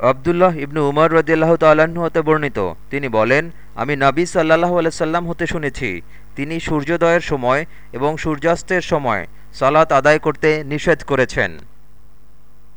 আবদুল্লাহ ইবনু উমর রদিয়াল্লাহ তাল্লাহ্ন হতে বর্ণিত। তিনি বলেন, আমি নাবী সাল্লাহ আলাইসাল্লাম হতে শুনেছি। তিনি সূর্যোদয়ের সময় এবং সূর্যাস্তের সময় সালাত আদায় করতে নিষেধ করেছেন।